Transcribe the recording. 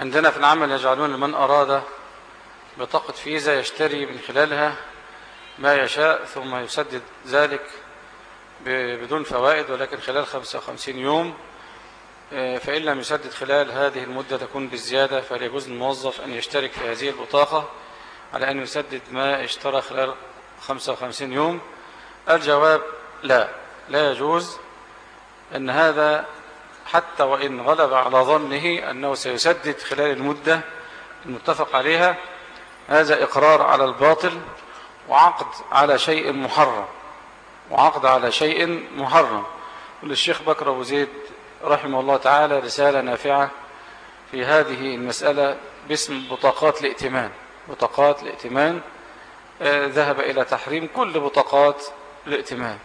عندنا في العمل يجعلون لمن أراد بطاقة فيزا يشتري من خلالها ما يشاء ثم يسدد ذلك بدون فوائد ولكن خلال 55 يوم فإن لم يسدد خلال هذه المدة تكون بالزيادة فليجوز للموظف أن يشترك في هذه البطاقة؟ على أن يسدد ما اشترى خلال 55 يوم؟ الجواب لا. لا يجوز أن هذا حتى وإن غلب على ظنه أنه سيسدد خلال المدة المتفق عليها هذا إقرار على الباطل وعقد على شيء محرم وعقد على شيء محرم. وللشيخ بكر أبو زيد رحمه الله تعالى رسالة نافعة في هذه المسألة باسم بطاقات الائتمان. بطاقات الائتمان ذهب إلى تحريم كل بطاقات الائتمان.